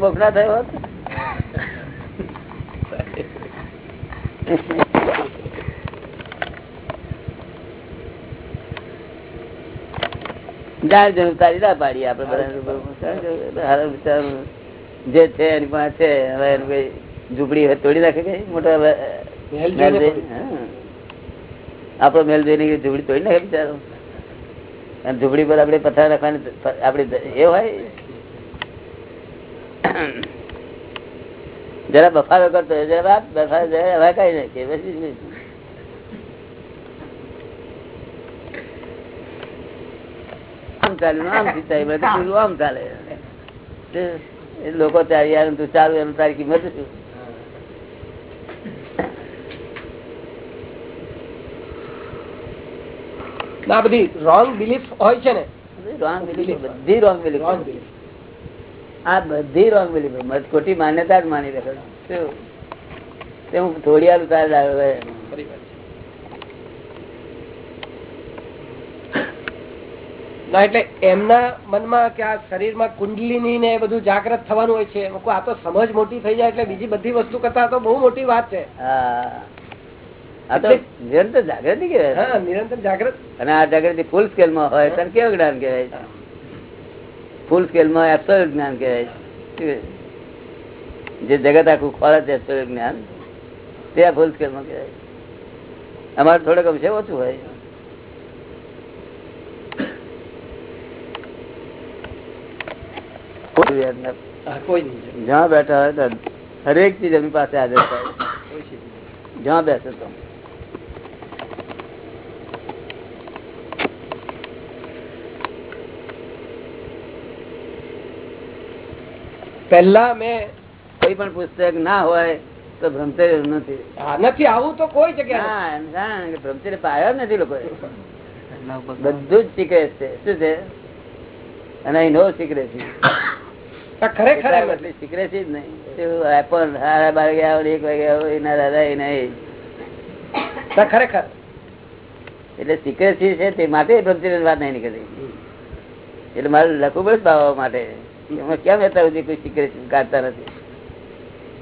ના થયો હોત? જાણ જરૂર તારી ના પાડી આપડે જે છે એની પાસે છે હવે એનું કઈ ઝૂંપડી તોડી નાખે કઈ મોટા હવે. આપણો મેલ જોઈને ઝૂંપડી તોડી નાખે બિચારો. અને ઝૂંપડી પર આપડે પથ્થર રાખવાની આપડે એ હોય? જરા બફારો કરતો જરા બફારો જરા હવે કઈ નાખે પછી આમ ચાલ્યું આમ સિંચાઈ બધું આમ ચાલે. એ લોકો ત્યાં યાર તું ચાલુ એનું તારી કિંમત શું? બધી રોંગ બિલીફ હોય છે ને? રોંગ બિલીફ બધી રોંગ બિલીફ રોંગ બિલીફ આ બધી રોંગ બિલીફ ખોટી માન્યતા જ માની રાખે તે હું થોડી વાર ઉતાર. ના એટલે એમના મનમાં કે આ શરીરમાં કુંડલીની ને એ બધું જાગૃત થવાનું હોય છે આ તો સમજ મોટી થઈ જાય એટલે બીજી બધી વસ્તુ કરતા તો બહુ મોટી વાત છે. હા. તો નિરંતર જાગૃતિ કેવાય હા નિરંતર જાગૃત. અને આ જાગૃતિ ફૂલ સ્કેલમાં હોય ત્યારે કેવું જ્ઞાન કહેવાય? ફૂલ સ્કેલમાં એબ્સોલ્યુટ જ્ઞાન કહેવાય જે જગત આખું ખોળે છે એબ્સોલ્યુટ જ્ઞાન તે આ ફૂલ સ્કેલમાં કહેવાય અમારે થોડોક અંશે ઓછું હોય. કોઈ જ્યાં બેઠા હોય હરેક ચીજ એમની પાસે હાજર થાય. જ્યાં બેસે તો. પહેલા મેં કોઈ પણ પુસ્તક ના હોય તો ભ્રમચર્ય નથી. નથી આવું તો કોઈ જગ્યા ભ્રમચર્ય પાયો નથી લોકો. બધું જ સિક્રેટ છે. શું છે? અને અહીં નો સિક્રેટ છે. ખરેખર સિક્રેટ જ નહીં. શું એપલ બાર ગયા હોય, એક વાગે હોય, એના દાદા એ. ના, ખરેખર. એટલે સિક્રેસી છે તે માટે ભ્રમચર્ય વાત નહીં નીકળતી. એટલે મારે લખવું પડે બાબા માટે. કેમ અત્યાર સુધી કોઈ સિક્રેટ કાઢતા નથી?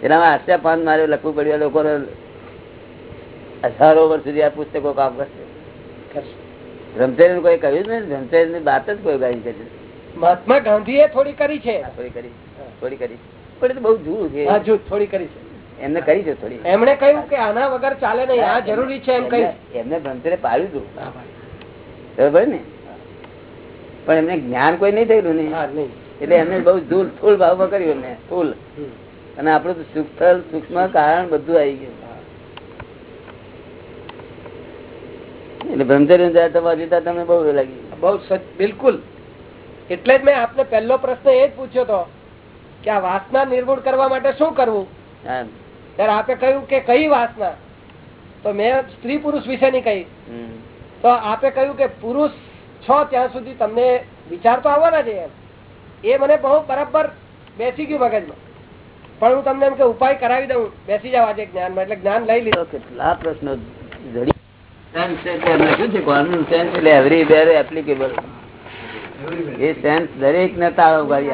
એનામાં હાસ્યા પાન મારે લખવું પડ્યું લોકો હજારો વર્ષ સુધી આ પુસ્તકો કામ કરશે. બ્રહ્મચર્ય કોઈ કહ્યું જ બ્રહ્મચર્યની વાત જ કોઈ ગાઈ કરી મહાત્મા ગાંધીએ થોડી કરી છે. થોડી કરી થોડી કરી. પણ એ તો બહુ જૂનું છે. હા થોડી કરી છે. એમને કરી છે થોડી. એમણે કહ્યું કે આના વગર ચાલે નહીં આ જરૂરી છે એમ કહ્યું એમને- બ્રહ્મચર્ય પાડ્યું હતું. બરોબર ને? પણ એમને જ્ઞાન કોઈ નહીં થયેલું નહીં. એટલે એમને બહુ ધૂળ સ્થૂળ ભાવમાં કર્યું એમને સ્થૂળ અને આપણું તો સૂક્ષ્મ સૂક્ષ્મ કારણ બધું આવી ગયું. એટલે બ્રહ્મચર્ય જાય તમારી રીતે તમને બહુ લાગી બહુ બિલકુલ. એટલે જ મેં આપને પહેલો પ્રશ્ન એ જ પૂછ્યો હતો કે આ વાસના નિર્મૂળ કરવા માટે શું કરવું. ત્યારે આપે કહ્યું કે કઈ વાસના? તો મેં સ્ત્રી પુરુષ વિશેની કહી. તો આપે કહ્યું કે પુરુષ છો ત્યાં સુધી તમને વિચાર તો આવવાના છે એમ. એ મને બહુ બરાબર બેસી ગયું મગજમાં. પણ હું તમને એમ કે ઉપાય કરાવી દઉં બેસી જાવ આજે જ્ઞાનમાં એટલે જ્ઞાન લઈ લીધો. કેટલા પ્રશ્નો દરેક ને તાળો ઉગાડી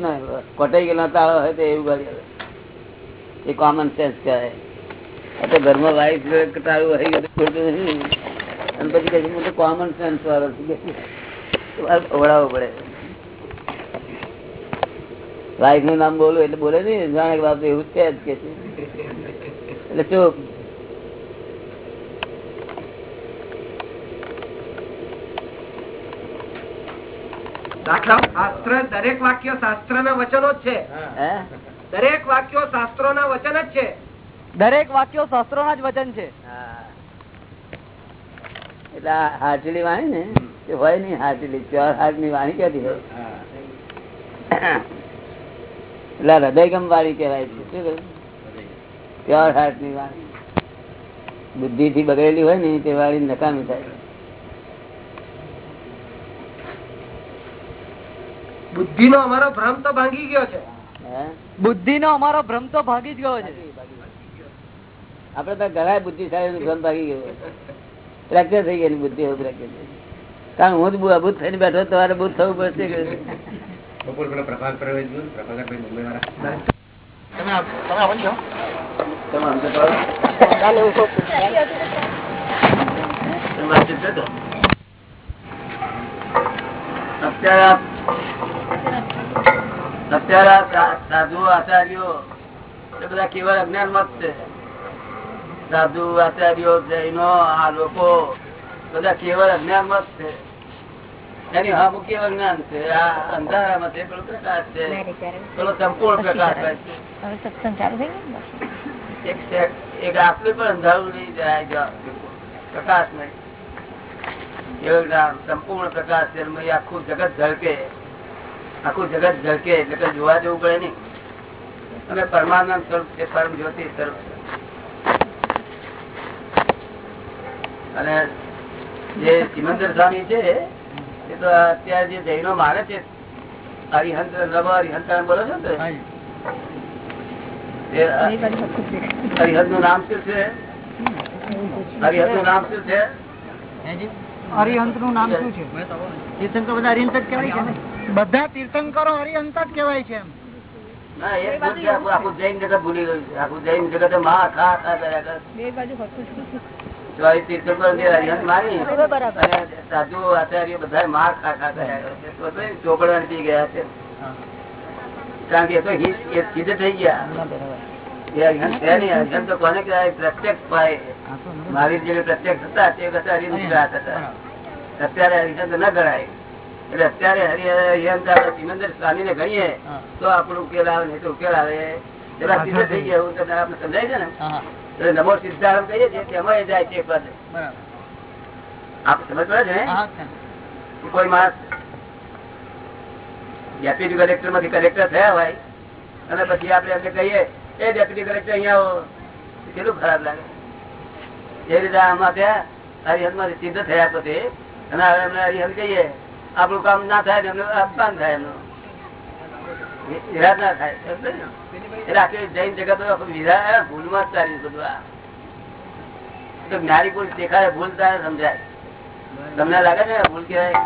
નો કોટાઈ ગયેલો તાળો હોય તો એ ઉગાડી આવે એ કોમન સેન્સ કહેવાય. આ તો ઘરમાં વાઈફ તાળું હોય ગયું તો અને પછી કોમન સેન્સ વાળો છે. કે ઓળાવવો પડે. વાઈફનું નામ બોલું એટલે બોલે નઈ જાણે બાપ એવું છે જ કે એટલે ચૂપ. શાસ્ત્ર દરેક વાક્ય શાસ્ત્ર ના વચનો જ છે. દરેક વાક્યો શાસ્ત્રો ના વચન જ છે. દરેક વાક્યો શાસ્ત્રોના જ વચન છે. હા. એટલે હાજલી વાણી ને એ હોય નઈ હાજલી પ્યોર હાર્ટની વાણી હોય. એટલે હૃદયગમ વાળી કેવાય છે. શું કહ્યું? પ્યોર હાર્ટની વાણી. બુદ્ધિ થી બગડેલી હોય ને તે વાળી નકામી થાય. બુદ્ધિ નો અમારો ભ્રમ તો ભાંગી ગયો છે. બુદ્ધિ નો અમારો ભ્રમ તો ભાગી જ ગયો છે. આપડે તો ઘણા બુદ્ધિશાળી ભ્રમ ભાગી ગયો ફ્રેક્ચર થઈ ગયેલી બુદ્ધિ હવે ફ્રેક્ચર થઈ કારણ હું જ અભૂત થઈને બેઠો તમારે ભૂત થવું પડશે બપોર પેલા પ્રભાત પ્રવેશ પ્રભાકરભાઈ મુંબઈ વાળા. તમે સમજો તો? તમે વાતચીત કરજો. અત્યારે અત્યારે સાધુ આચાર્યો એ બધા કેવળ અજ્ઞાન મત છે. સાધુ આચાર્યો જૈનો આ લોકો બધા કેવળ અજ્ઞાન મત છે. એની હા કેવળ જ્ઞાન છે. આ અંધારામાં છે પેલો પ્રકાશ છે. પેલો સંપૂર્ણ પ્રકાશ છે. હવે સત્સંગ ચાલુ થઈ ગયો ને? એક આટલું પણ અંધારું નહીં જાય પ્રકાશ નહીં. કેવળ જ્ઞાન, સંપૂર્ણ પ્રકાશ છે. આખું જગત ઝળકે. આખું જગત ઝળકે. એટલે જોવા જવું પડે નહીં. અને પરમાનંદ સ્વરૂપ છે પરમ જ્યોતિ સ્વરૂપ છે. અને જે સિમંદર સ્વામી છે એ તો અત્યારે જે જૈનો મારે છે હરિહંત રબ હરિહંત બોલો છો ને. હરિહરનું નામ શું છે? હરિહંતનું નામ શું છે? હરિહંતનું નામ શું છે? તીર્થંકર બધા હરિહંત જ કેવાય છે ને. બધા તીર્થંકરો હરિહંત જ કેવાય છે એમ. આખું આખું જૈન જગત ભૂલી ગયું છે. આખું જૈન જગતમાં ખા ખા કર્યા સાધુ આચાર્ય બધા માર ખાખા થયા છે. તો તો ચોપડા પી ગયા છે. કારણ કે એ તો સિદ્ધ થઈ ગયા. એ હરિહંત છે નહીં. હરિહંત તો કોને કહેવાય? પ્રત્યક્ષ ભાઈ મારી જે પ્રત્યક્ષ હતા તે વખતે હરિહંત હતા. અત્યારે હરિહંત ન ગણાય. એટલે અત્યારે આપણે સિમંદર સ્વામી ને ગણીએ તો આપણું ઉકેલ આવે નહીં તો ઉકેલ આવે. સિદ્ધ થઈ ગયા એવું તમને આપણે સમજાય છે ને? નમો સિદ્ધાર્થ કહીએ છીએ તેમાં એ જાય છે પદ આપણે સમજ પડે છે ને? કોઈ માણસ ડેપ્યુટી કલેક્ટરમાંથી કલેક્ટર થયા હોય અને પછી આપણે એમને કહીએ એ ડેપ્યુટી કલેક્ટર અહીંયા આવો. કેટલું ખરાબ લાગે. એ રીતે આમાં ત્યાં હરિહંતમાંથી સિદ્ધ થયા પછી અને હવે એમને હરિહંત કહીએ આપણું કામ ના થાય ને એમનું અપમાન થાય એમનું. વિરાટ ના થાય સમજે ને? એટલે આખી જૈન જગત આખું વિરાટ જ ચાલ્યું બધું આ. તો જ્ઞાની પુરુષ દેખાય ભૂલ તારે સમજાય. તમને લાગે છે ને ભૂલ કહેવાય?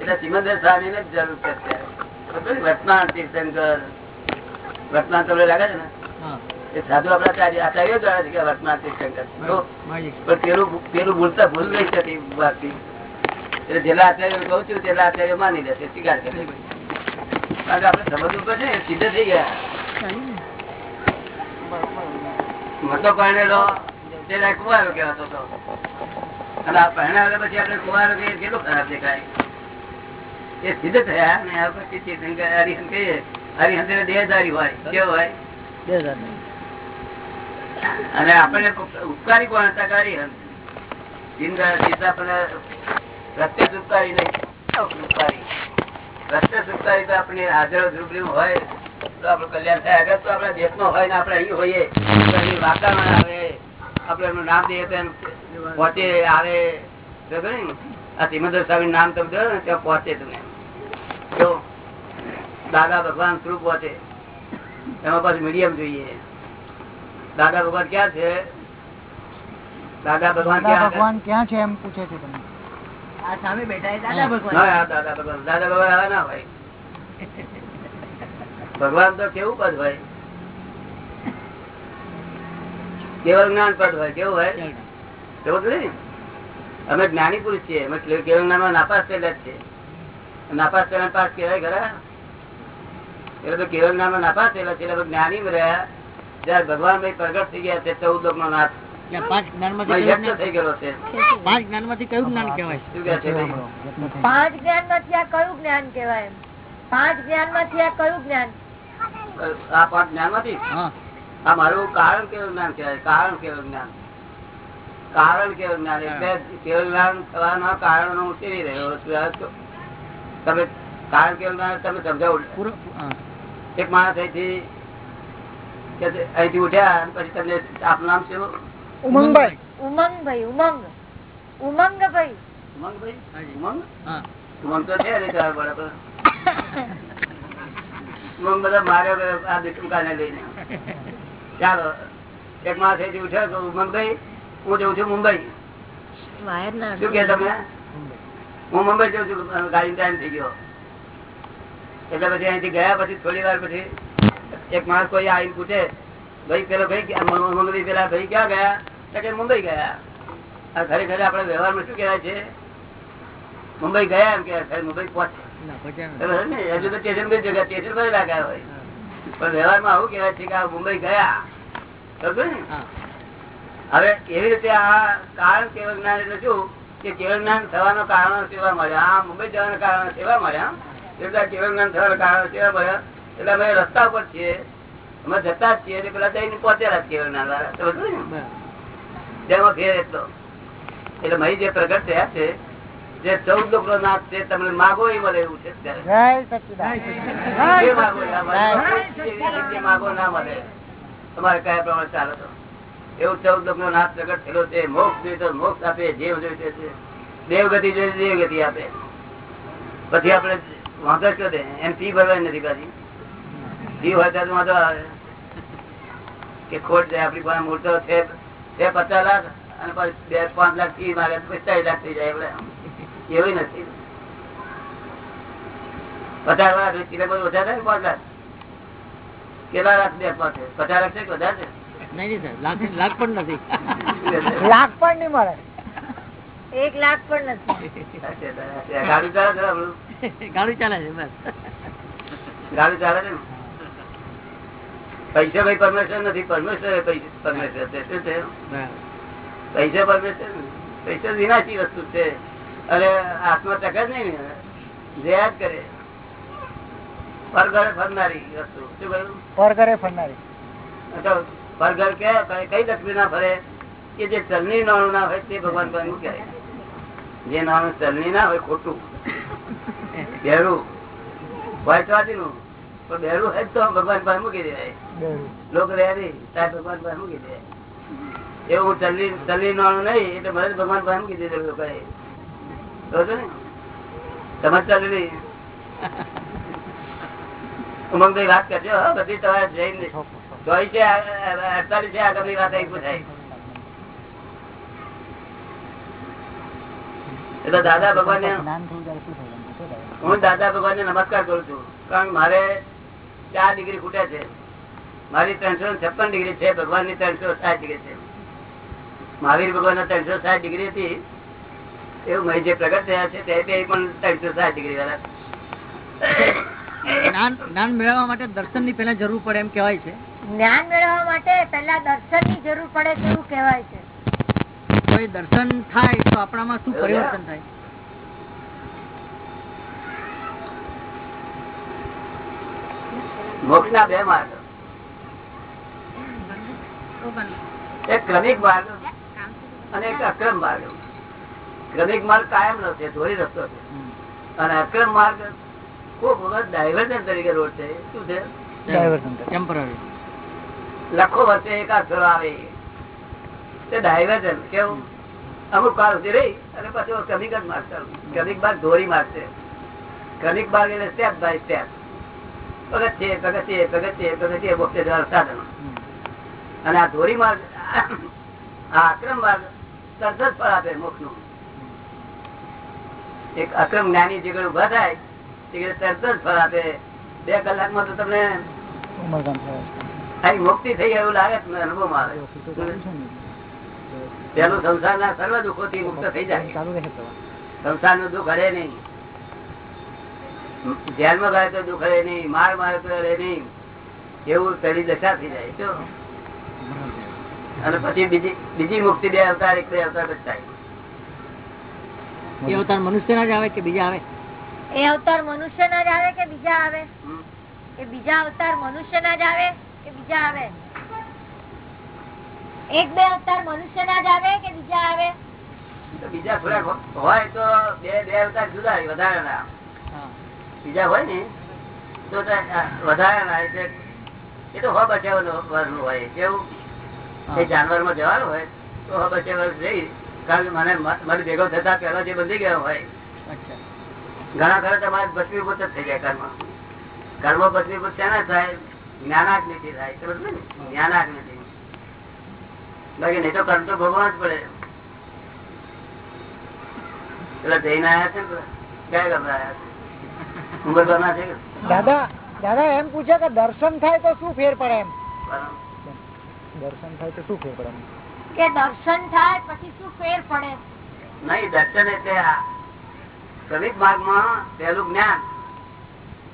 એટલે સિમંદર સ્વામી ને જરૂર છે અત્યારે. ખબર છે? વર્તમાન તીર્થંકર. વર્તમાન તમને લાગે છે ને? એ સાધુ આપડા આચાર્ય દ્વારા છે કે વર્તમાન તીર્થંકર. પણ પેલું પેલું ભૂલતા ભૂલ નહીં થતી વાતથી. એટલે જેટલા આચાર્ય કહું છું તેટલા આચાર્ય માની લેશે. સ્વીકાર કરે કારણ સમજવું પડશે સિદ્ધ થઈ ગયા. મતો પરણેલો પેલા કુવારો કહેવાતો હતો. અને આ પરણાવ્યા પછી આપણે કુવારો કહીએ કેટલું ખરાબ દેખાય. એ સિદ્ધ થયા ને આ પછી તીર્થંકર કહીએ હરિહંત દેહધારી હોય કેવો હોય. અને આપણને ઉપકારી કોણ હતા હરિહંત જીંદા સીતા પણ પ્રત્યક્ષ ઉપકારી નહીં. ઉપકારી. પ્રત્યક્ષ ઉપકારી તો આપણી હાજર રૂબરૂ હોય તો આપડે કલ્યાણ થાય. અગર તો આપણા દેશ હોય ને આપણે અહીં હોઈએ વાતાવરણ આવે આપડે એમનું નામ દઈએ તો એમ પહોંચે આવે. આ સિમંદર સ્વામી નામ તમે દો ને ત્યાં પહોંચે તમે. જો દાદા ભગવાન શું પહોંચે. એમાં પાછું મીડિયમ જોઈએ. દાદા ભગવાન ક્યાં છે? દાદા ભગવાન ક્યાં ભગવાન ક્યાં છે એમ પૂછે છે તમે દાદા ભગવાન. દાદા ભગવાન. આવા ના હોય ભગવાન તો કેવું પદ હોય? કેવળ જ્ઞાન પદ હોય કેવું હોય? કેવું અમે જ્ઞાની પુરુષ છીએ. અમે કેવળ જ્ઞાનમાં નાપાસ થયેલા જ છે નાપાસ થયેલા પાસ કેવાય ખરા? એટલે તો કેવળ જ્ઞાનમાં નાપાસ થયેલા છે. એટલે જ્ઞાની રહ્યા. જયારે ભગવાન ભાઈ પ્રગટ થઈ ગયા છે ચૌદ લોક નો નાથ. પાંચ જ્ઞાન વ્યક્ત થઈ ગયેલો છે. પાંચ જ્ઞાનમાંથી કયું જ્ઞાન ભાઈ? પાંચ જ્ઞાનમાંથી આ કયું જ્ઞાન કેવાય પાંચ જ્ઞાનમાંથી આ કયું જ્ઞાન? આ પાંચ જ્ઞાનમાંથી આ મારું કારણ કેવું જ્ઞાન કેવાય કારણ કેવું જ્ઞાન? કારણ કેવું જ્ઞાન? એટલે કેવું જ્ઞાન થવાના કારણો હું કેવી રહ્યો? છું તમે કારણ કેવું જ્ઞાન તમે સમજાવો. એક માણસ અહીંથી અહીંથી ઉઠ્યા પછી તમને આપનું નામ શું? ઉમંગભાઈ. ઉમંગ ઉમંગ. ઉમંગ ઉમંગભાઈ? ઉમંગ? ઉમંગ તો છે ને ચાર બરાબર. ઉમંગ બધા માર્યો આ દુકાને લઈને. ચાલો એક ઉઠ્યો તો ઉમંગભાઈ હું જઉં છું મુંબઈ. શું કે તમે? હું મુંબઈ જઉં છું ગાડી ટાઈમ થઈ ગયો. એટલે પછી અહીંથી ગયા પછી થોડી વાર પછી એક માણસ કોઈ આવીને પૂછે ભાઈ પેલો ભાઈ ક્યાં- પેલા ભાઈ ક્યાં ગયા? કે મુંબઈ ગયા. આ ઘરે આપડે વ્યવહારમાં શું કેવાય છે? મુંબઈ ગયા એમ કે મુંબઈ પહોંચે હજુ તો સ્ટેશન પર જગ્યા સ્ટેશન પર લાગ્યા હોય. પણ વ્યવહારમાં આવું કહેવાય છે કે આ મુંબઈ ગયા. હવે એવી રીતે આ કારણ કેવળ જ્ઞાન એટલે શું? કે કેવળ જ્ઞાન થવાનો કારણો સેવા મળ્યા આ મુંબઈ જવાના કારણો સેવા મળ્યા એટલે કેવળ જ્ઞાન થવાના કારણો સેવા મળ્યા એટલે અમે રસ્તા ઉપર છીએ. અમે જતા જ છીએ એટલે પેલા જઈને પહોંચેલા ને જેમાં ઘેર એટલો. એટલે મહી જે પ્રગટ થયા છે જે ચૌદ લોકો નાથ છે તમને માગો એ મળે એવું છે માગો ના મળે. જે માગો ના મળે. તમારે કયા પ્રમાણે ચાલો તો. એવું ચૌદ લોકો નો નાથ પ્રગટ થયેલો છે મોક્ષ જોઈએ તો મોક્ષ આપે જેવ જોઈએ છે. દેવગતિ જોઈએ દેવગતિ આપે. પછી આપણે વાંધો કયો દે એમ ફી ભરવાની નથી પાછી. ફી હોય ત્યારે વાંધો આવે. કે ખોટ જાય આપડી પાસે મૂળતો છે પચાસ લાખ અને પછી બે પાંચ લાખથી મારે પિસ્તાલીસ લાખ થઈ જાય આપણે એવું નથી. પચાસ લાખ સિલેબસ ઓછા થાય પાંચ લાખ? કેટલા લાખ બે પાંચ પચાસ લાખ છે કે વધારે છે? લાખ પણ નહીં મળે. એક લાખ પણ નથી. ગાડી ચાલે છે ગાડી ચાલે છે બસ. ગાડી ચાલે છે ને? પૈસા ભાઈ પરમેશ્વર નથી પરમેશ્વર પરમેશ્વર છે શું છે? પૈસા પરમેશ્વર પૈસા વિનાશી વસ્તુ છે. અરે આત્મા ટકે જ નહીં ને. જયા જ કરે. પરગળે ફરનારી વસ્તુ. શું કહ્યું? પરગરે ફરનારી. અથવા કે કઈ લક્ષ્મી ના ફરે? કે જે ચલણી નાણું ના હોય તે ભગવાન પાસે મૂક્યા જે નાણું ચલણી ના હોય ખોટું. ઘેરું. તો આદિનું. પણ બેરું હોય તો ભગવાન પાસે મૂકી દેવાય. લોક રહે નહીં ભગવાન પાસે મૂકી દેવાય. એવું ચલણી ચલણી નાણું નહીં એટલે મને ભગવાન પાસે મૂકી દીધું લોકોએ. ને? તમે ચલ્લી ઉમંગ ભાઈ વાત કરજો બધી તમારે જઈને ચોવીસ છે અડતાલીસ છે આગળની વાત અહીં પૂછાય. એટલે દાદા ભગવાન હું દાદા ભગવાન ને નમસ્કાર કરું છું. કારણ મારે ચાર ડિગ્રી ખૂટે છે. મારી ત્રણસો છપ્પન ડિગ્રી છે ભગવાનની ત્રણસો સાત ડિગ્રી છે. મહાવીર ભગવાન ત્રણસો સાત ડિગ્રી હતી. એવું મહી જે પ્રગટ થયા છે તે બે પણ ત્રણસો સાત ડિગ્રી વાળા. જ્ઞાન મેળવવા માટે દર્શનની પેલા જરૂર પડે એમ કેવાય છે. જ્ઞાન મેળવવા માટે પેલા દર્શનની જરૂર પડે તેવું કેવાય છે. દર્શન થાય તો આપણામાં શું પરિવર્તન થાય? મોક્ષ ના બે માર્ગ. એક ક્રમિક માર્ગ અને એક અક્રમ માર્ગ. ક્રમિક માર્ગ કાયમ નો છે ધોરી રસ્તો છે. અને અક્રમ માર્ગ ખૂબ વખત ડાયવર્ઝન તરીકે રોડ છે. શું છે? લખો વર્ષે એકાદ ફેરો આવે. તે ડાયવર્ઝન કેવું? અમુક કાળ સુધી રહી અને પછી ક્રમિક જ માર્ગ ચાલુ. ક્રમિક માર્ગ ધોરી માર્ગ છે. ક્રમિક માર્ગ એટલે સ્ટેપ બાય સ્ટેપ પગથિયે પગથિયે પગથિયે પગથિયે મોક્ષે જવાનું સાધન. અને આ ધોરી માર્ગ આ અક્રમ માર્ગ તરત જ ફળ આપે મોક્ષનું એક અક્રમ જ્ઞાની જે ઊભા થાય તે તરત જ ફળ આપે. બે કલાકમાં તો તમને મુક્તિ થઈ એવું લાગે અનુભવ આવે. પેલું સંસારના સર્વ દુઃખો થી મુક્ત થઈ જાય. સંસારનું દુઃખ હરે નહીં. ધ્યાનમાં ગાય તો દુઃખ હરે નહીં માર મારે તો હરે નહીં એવું ચડી દશા થઈ જાય તો અને પછી બીજી બીજી મુક્તિ બે અવતાર એક બે અવતાર થાય. એ અવતાર મનુષ્ય ના જ આવે કે બીજા આવે? એ અવતાર મનુષ્ય ના જ આવે કે બીજા આવે? એ બીજા અવતાર મનુષ્ય ના જ આવે કે બીજા આવે? એક બે અવતાર મનુષ્ય ના જ આવે કે બીજા આવે? તો બીજા થોડાક હોય તો બે બે અવતાર જુદા વધારે ના. બીજા હોય ને તો વધારાના એટલે એ તો હો બચાવવાનું વર્ષનું હોય. કેવું? એ જાનવરમાં જવાનું હોય તો હો બચે વર્ષ જઈ કારણ મને મને ભેગો થતા પેલો જે બંધી ગયો હોય. ઘણા ખરા તમારે બસવીભૂત જ થઈ ગયા કર્મ. કર્મ ભસ્મીભૂત શેના થાય? જ્ઞાનાગ્નિથી થાય ખબર ને? જ્ઞાનાગ્નિથી. બાકી નહીં તો કર્મ તો ભોગવવા જ પડે. એટલે જઈને આયા છે ને ક્યાં આયા છે? દાદા દાદા એમ પૂછે કે દર્શન થાય તો શું ફેર પડે એમ? દર્શન થાય તો શું ફેર પડે એમ? કે દર્શન થાય પછી શું ફેર પડે? નહીં દર્શન એટલે કવિક શ્રમિક માર્ગમાં પહેલું જ્ઞાન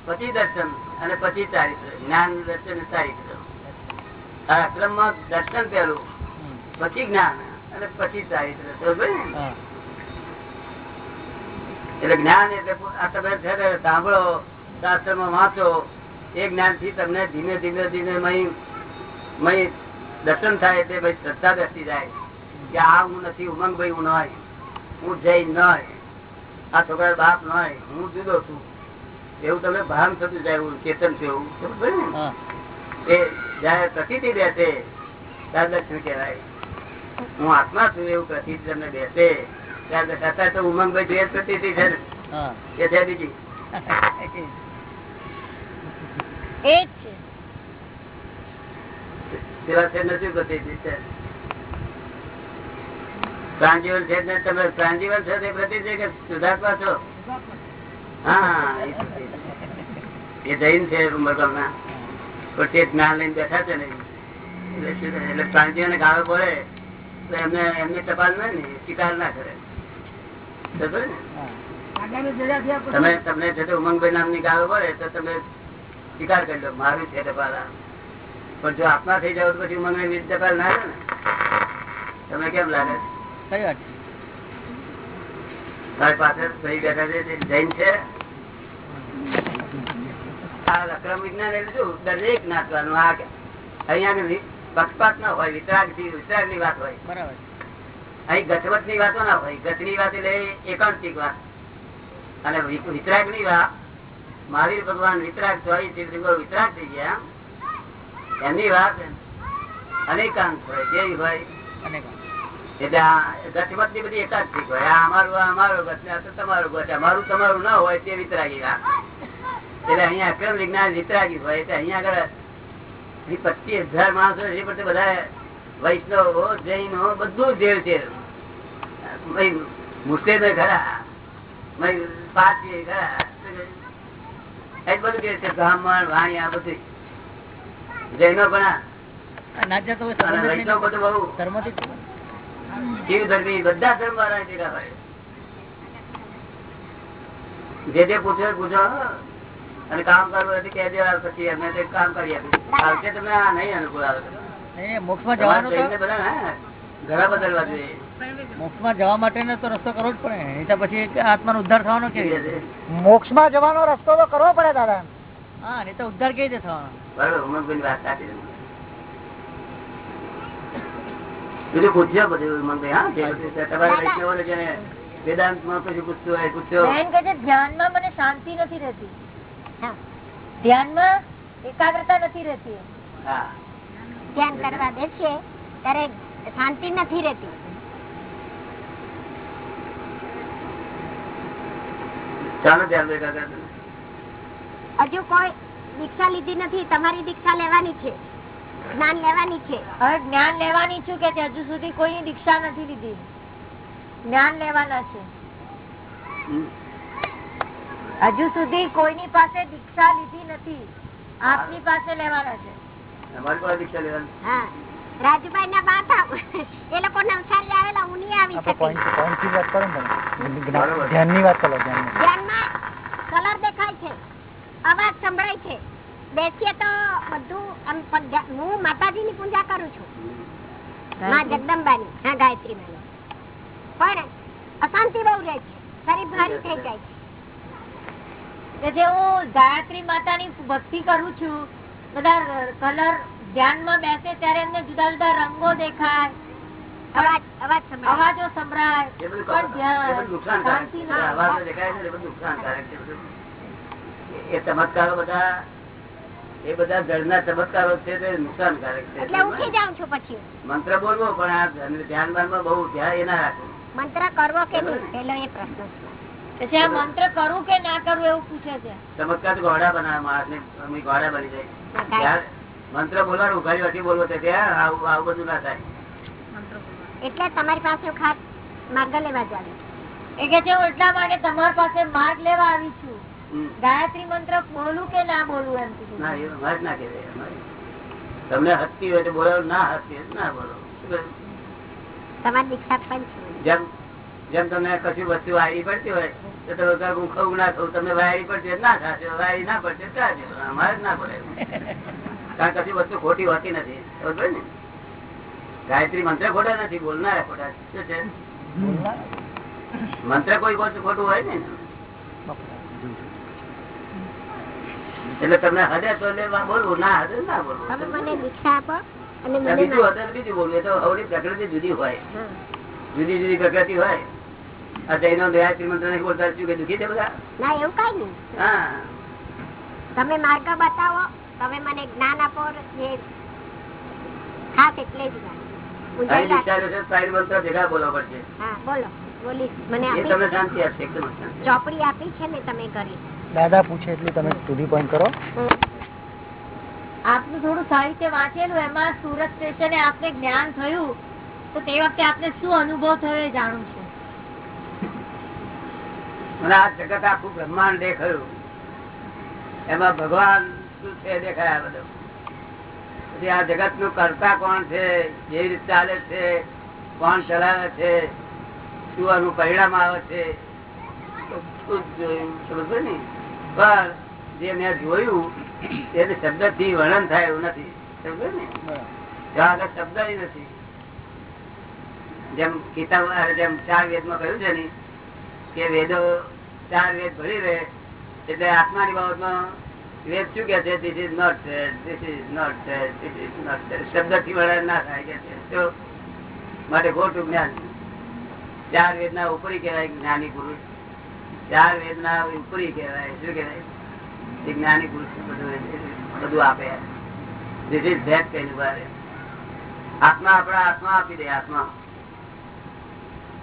પછી દર્શન અને પછી ચારિત્ર. જ્ઞાન દર્શન ચારિત્ર. આ આશ્રમમાં દર્શન પહેલું પછી જ્ઞાન અને પછી ચારિત્ર. એટલે જ્ઞાન એટલે આ તમે છે ને સાંભળો શાસ્ત્રમાં વાંચો એ જ્ઞાનથી તમને ધીમે ધીમે ધીમે દર્શન થાય એટલે ભાઈ શ્રદ્ધા બેસી જાય. કે આ હું નથી ઉમંગભાઈ હું નય હું જૈન નય આ છોકરા બાપ નય હું જુદો છું. એવું તમે ભાન થતું જાય એવું ચેતન છે એવું. એ જયારે પ્રતિ બેસે ત્યારે દર્શન કહેવાય હું આત્મા છું એવું પ્રતિ તમને બેસે. અત્યારે તો ઉમંગભાઈ જે પ્રતિતિ છે ને. હા. બીજી. એ જ છે. પ્રાંજીવન તમે પ્રાંજીવન છો તે પ્રતિતિ કે સુધાર્થમાં છો? હા એ પ્રતિતિ. એ જૈન છે ઉમરગામના. પણ તે જ્ઞાન લઈને બેઠા છે ને. એટલે થાય? ગાળો પડે. તો એમને એમની ટપાલ ના ને સ્વીકાર ના કરે. ને? તમે તમને છે ઉમંગભાઈ નામની ગાળો પડે તો તમે સ્વીકાર કરી લો મારું છે ટપાલ પણ જો આપના થઈ જાવ તો પછી ઉમંગભાઈ વીસ ટપાલ ના ને? તમે કેમ લાગે? કઈ વાત? તારી પાછળ સહી બેઠા છે જૈન છે? આ અક્રમ વિજ્ઞાન એટલે શું? દરેક નાચવાનું આ અહીંયા આગળ વિ- પક્ષપાત ના હોય વિતરાગ વિતરાગની વાત હોય. બરાબર. અહીં ગચવતની વાતો ના હોય. ગચની વાત એટલે એકાંતિક વાત. અને વિતરાગની વાત. મહાવીર ભગવાન વિતરાગ ચોરી વિતરાગ થઈ ગયા એમની વાત અનેકાંત હોય કેવી હોય. એટલે આ ની બધી એકાંતિક હોય. આ અમારું આ અમારું ગચ તમારું ગચ અમારું તમારું ના હોય તે વિતરાગી વાત. એટલે અહીંયા અક્રમ વિજ્ઞાન વિતરાગી હોય. એટલે આગળ પચીસ હજાર માણસો એ બધા વૈષ્ણવો જૈન બધું ઝેર છે. મુસ્લિમ ખરા પાછી ખરા બધું છે. બ્રાહ્મણ આ બધું જૈનો પણ વૈષ્ણવ બધું બહુ. શિવ ધર્મી બધા ધર્મ વાળા ભેગા જે જે પૂછો પૂછો અને કામ કરવું પછી. અમે કામ કરી આપીશું આવશે તમને આ નહીં અનુકૂળ આવે. મોક્ષમાં જવાનું મોક્ષમાં જવા માટે તો રસ્તો કરવો જ પડે. નહીં તો પછી આત્માનો ઉદ્ધાર થવાનો કેવી રીતે મોક્ષમાં જવાનો રસ્તો તો કરવો પડે દાદા હા નહીં તો ઉદ્ધાર કેવી રીતે થવાનો? પૂછ્યો હોય પૂછ્યો બેન કે મને શાંતિ નથી રહેતી. ધ્યાનમાં એકાગ્રતા નથી રહેતી હા. ધ્યાન કરવા બેસીએ ત્યારે શાંતિ નથી રહેતી. હજુ કોઈ દીક્ષા લીધી નથી તમારી દીક્ષા લેવાની છે જ્ઞાન લેવાની છે. હવે જ્ઞાન લેવાની છું કે હજુ સુધી કોઈની દીક્ષા નથી લીધી? જ્ઞાન લેવાના છે. હજુ સુધી કોઈની પાસે દીક્ષા લીધી નથી. આપની પાસે લેવાના છે. રાજુભાઈ ના બા એ લોકો નવસારી આવેલા હું નહીં આવી આપણે શકી point point થી વાત કરો ને તમે બરાબર. ધ્યાનની વાત કરો ધ્યાનની. ધ્યાનમાં કલર દેખાય છે અવાજ સંભળાય છે. બેસીએ તો બધું હું માતાજી ની પૂજા કરું છું. માં જગદંબાની. હા ગાયત્રી માં પણ અશાંતિ બહુ રહે છે. શરીર ભારી થઈ જાય છે. જે હું ગાયત્રી માતાની ભક્તિ કરું છું બધા કલર ધ્યાનમાં બેસે ત્યારે એમને જુદા જુદા રંગો દેખાય. અવાજ અવાજ સંભળાય. અવાજો સંભળાય. એ. ના ને બધું ચમત્કારો બધા એ બધા જળના ચમત્કારો છે તે નુકસાનકારક છે. જાઉં છું પછી. મંત્ર બોલવો પણ આ ધ્યાન- માં બહુ ધ્યાન એ ના રાખવું મંત્ર કરવો કે નહીં? પેલો એ પ્રશ્ન છે. આ મંત્ર કરવું કે ના કરવું એવું પૂછે છે. ચમત્કાર તો ઘોડા બનાવે માણસ ને અમે ઘોડા બની જાય. ના મંત્ર બોલવાનું ઉઘાડી વાટી બોલવો તો ત્યાં આવું બધું ના થાય. એટલે તમારી પાસે ખાસ માર્ગ લેવા જાવી એ કે છે એટલા માટે તમારી પાસે માર્ગ લેવા આવી છું. ગાયત્રી મંત્ર બોલું કે ના બોલું એમ ના એ વાત ના કહેવાય તમને હસતી હોય તો બોલો ના હસતી હોય ના બોલો તમારી દીક્ષા પણ છે. જેમ જેમ તમને કશું વસ્તુ વાયરી પડતી હોય તો તમે હું ના થવું તમને વાયરી પડશે ના થશે વાયરી ના પડશે તો અમારે ના પડે. કારણ કશું વસ્તુ ખોટી હોતી નથી. બરોબર ને? ગાયત્રી મંત્ર ખોટા નથી બોલનારા ખોટા શું છે? મંત્ર કોઈ વસ્તુ ખોટું હોય ને એટલે તમને હદે તો બોલવું ના હદે ના બોલવું. દીક્ષા આપો બીજું હદે બીજું બોલવું એ તો અવળી પ્રકૃતિ જુદી હોય. જુદી જુદી પ્રકૃતિ હોય. તમે માર્ગ બતાવો તમે મને જ્ઞાન આપો ખાસ એટલે જ દાદા પૂછે એટલું તમે સ્ટુડી પણ કરો. આપનું થોડું સાહિત્ય વાંચેલું એમાં સુરત સ્ટેશને આપને જ્ઞાન થયું તો તે વખતે આપને શું અનુભવ થયો એ જાણું છું. મને આ જગત આખું બ્રહ્માંડ દેખાયું. એમાં ભગવાન શું છે દેખાયા બધું? પછી આ જગતનું કરતા કોણ છે? જે રીતે ચાલે છે? કોણ ચલાવે છે? શું આનું પરિણામ આવે છે? જોયું પણ જે મેં જોયું, એને શબ્દથી વર્ણન થાય એવું નથી. સમજો ને? ત્યાં નથી. જેમ કિતાબ જેમ ચાર વેદમાં કહ્યું છે ને, કે વેદો ચાર વેદ ભરી રહે, એટલે આત્માની બાબતમાં વેદ શું કે છે? This is not this is not this is not શબ્દથી વર્ણન ના થાય કે છે. માટે ખોટું જ્ઞાન. ચાર વેદ ના ઉપરી કહેવાય જ્ઞાની પુરુષ. ચાર વેદ ના ઉપરી કહેવાય. શું કહેવાય? જ્ઞાની પુરુષ બધું બધું આપે. ધીસ ઇઝ ધેટ કઈ બારે આત્મા આપણા આત્મા આપી દે, આત્મા.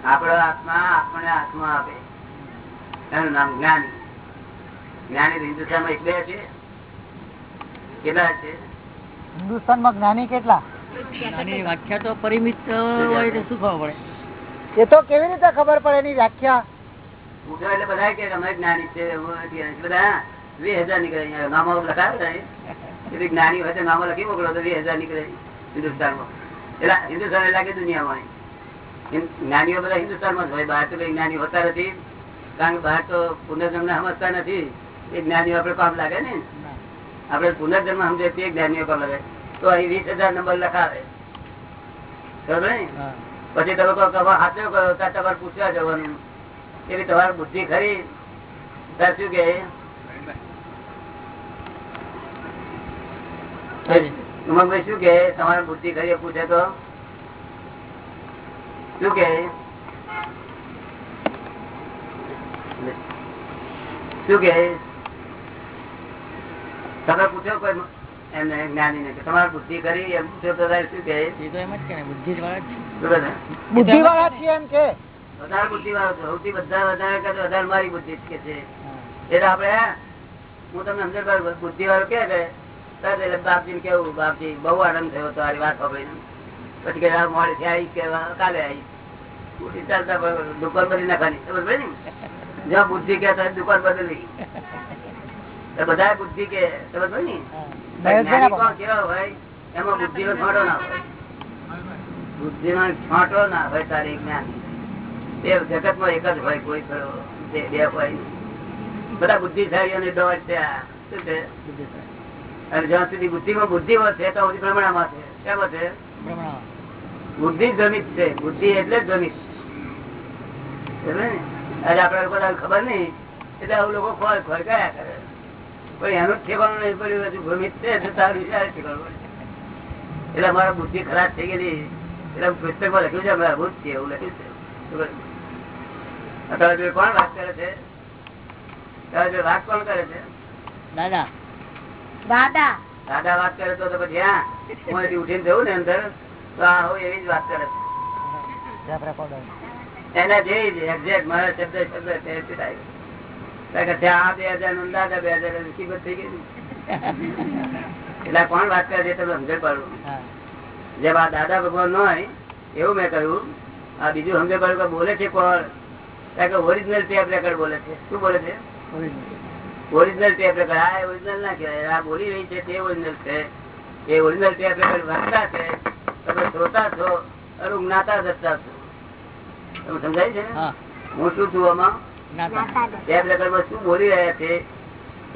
આપણો આત્મા આપણને આત્મા આપે. એનું નામ જ્ઞાની. જ્ઞાની હિન્દુસ્તાનમાં એક બે છે. કેટલા છે? હિન્દુસ્તાનમાં જ્ઞાની કેટલા? વ્યાખ્યા તો પરિમિત હોય તો શું ખબર પડે? એ તો કેવી રીતે ખબર પડે એની વ્યાખ્યા? એટલે બધા કે અમે જ્ઞાની છે બધા વીસ હજાર નીકળે નામો લખાવે એટલે જ્ઞાની હોય તો નામો લખી મોકલો તો વીસ હજાર નીકળે હિન્દુસ્તાનમાં. એટલે હિન્દુસ્તાન એટલે લાગે દુનિયામાં. જ્ઞાનીઓ બધા હિન્દુસ્તાનમાં જ હોય. બહાર તો કઈ જ્ઞાની હોતા નથી. કારણ કે બહાર તો પુનર્જન્મ સમજતા નથી. એ જ્ઞાનીઓ આપડે કામ લાગે ને. આપડે પુનર્જન્મ સમજે તે જ્ઞાનીઓ કામ લાગે. તો અહીં વીસ હજાર નંબર લખાવે. બરોબર ને? પછી તમે કહો હાથો કરો ત્યાં તમારે પૂછવા જવાનું? એવી તમારી બુદ્ધિ ખરી? ત્યાં શું કે ઉમંગભાઈ શું કે તમારી બુદ્ધિ ખરી પૂછે તો? શું કે શું કે તમે પૂછો કોઈ એમને જ્ઞાની ને કે તમારી બુદ્ધિ કરી એમ પૂછો તો શું કે તો બુદ્ધિ વાળા છે. એમ કે. વધારે બુદ્ધિ વાળો છું. સૌથી બધા વધારે કરતા વધારે મારી બુદ્ધિ કે છે. એટલે આપડે હું તમને સમજ કરું બુદ્ધિ વાળો કે એટલે બાપજી ને કેવું? બાપજી બહુ આનંદ થયો તારી વાત સાંભળીને. પછી કે મોડે થી આવી કે કાલે આવી દુકાન કરી નાખવાની. ખબર પડી ને? જ્યાં બુદ્ધિ કે ત્યાં દુકાન બદલી બધા બુદ્ધિ કે જ્ઞાની હોય? એમાં બુદ્ધિ નો છોટો ના હોય. બુદ્ધિ નો છોટો ના હોય તારી જ્ઞાન. એ જગતમાં એક જ હોય કોઈ બે બે હોય બધા બુદ્ધિશાળી અને દોડ છે આ. શું છે? અને જ્યાં સુધી બુદ્ધિમાં બુદ્ધિ છે તો સુધી ભ્રમણામાં છે. શેમાં છે? બુદ્ધિ જ છે. બુદ્ધિ એટલે જ ભ્રમિત. સમજ્યો ને? આજે આપડે લોકો ખબર નહીં એટલે આવું લોકો ખોળ કરે. પણ એનું ઠેકાણું નહીં પડ્યું હજુ ભ્રમિત છે તારું વિચાર ઠેકાણું એટલે મારા બુદ્ધિ ખરાબ થઈ ગયેલી. એટલે પુસ્તકમાં લખ્યું છે અમે અભૂત છીએ એવું લખ્યું છે. અત્યારે કોણ વાત કરે છે? તારા વાત કોણ કરે છે? દાદા. દાદા. દાદા વાત કરે તો તો પછી હા હું ઉઠીને જવું ને અંદર. તો આ હો એવી જ વાત કરે છે. એના જે એક્ઝેક્ટ મારા શબ્દ શબ્દ ત્યાં આ બે હજારનું દાદા બે હજારની થઈ ગઈ. એટલે કોણ વાત કરે છે તમે સમજણ પાડું. જેમ આ દાદા ભગવાન ન હોય, એવું મેં કહ્યું, આ બીજું સમજણ પાડવું કે બોલે છે કોણ? કારણ કે ઓરિજિનલ ટેપ રેકર્ડ બોલે છે. શું બોલે છે? ઓરિજિનલ ટેપ રેકર્ડ આ ઓરિજિનલ ના કહેવાય. આ બોલી રહી છે તે ઓરિજિનલ છે. એ ઓરિજિનલ ટેપ રેકર્ડ વાંચતા છે. તમે શ્રોતા છો અને જ્ઞાતા દસતા છો. સમજાય છે હું. શું છું આમાં શું બોલી રહ્યા છે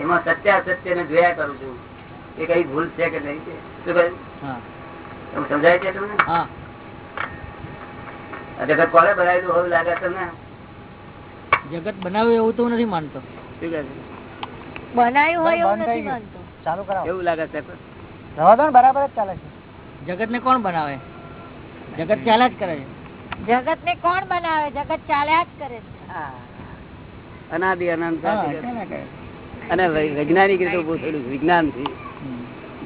એમાં સત્યાસત્ય ને જોયા કરું છું. એ કઈ ભૂલ છે કે નહીં શું કહ્યું? સમજાય છે તમને? જગત કોને બનાવેલું હોય લાગે તમને? જગત બનાવ્યું એવું તો નથી માનતો. શું કહે બનાવ્યું હોય એવું નથી માનતો. ચાલુ કરાવો. એવું લાગે છે રવા બરાબર જ ચાલે છે. જગત ને કોણ બનાવે? જગત ચાલ્યા જ કરે છે. જગત ને કોણ બનાવે? જગત ચાલ્યા જ કરે છે. અનાદિ અનંત અને વૈજ્ઞાનિક રીતે ઉભું થયેલું વિજ્ઞાનથી.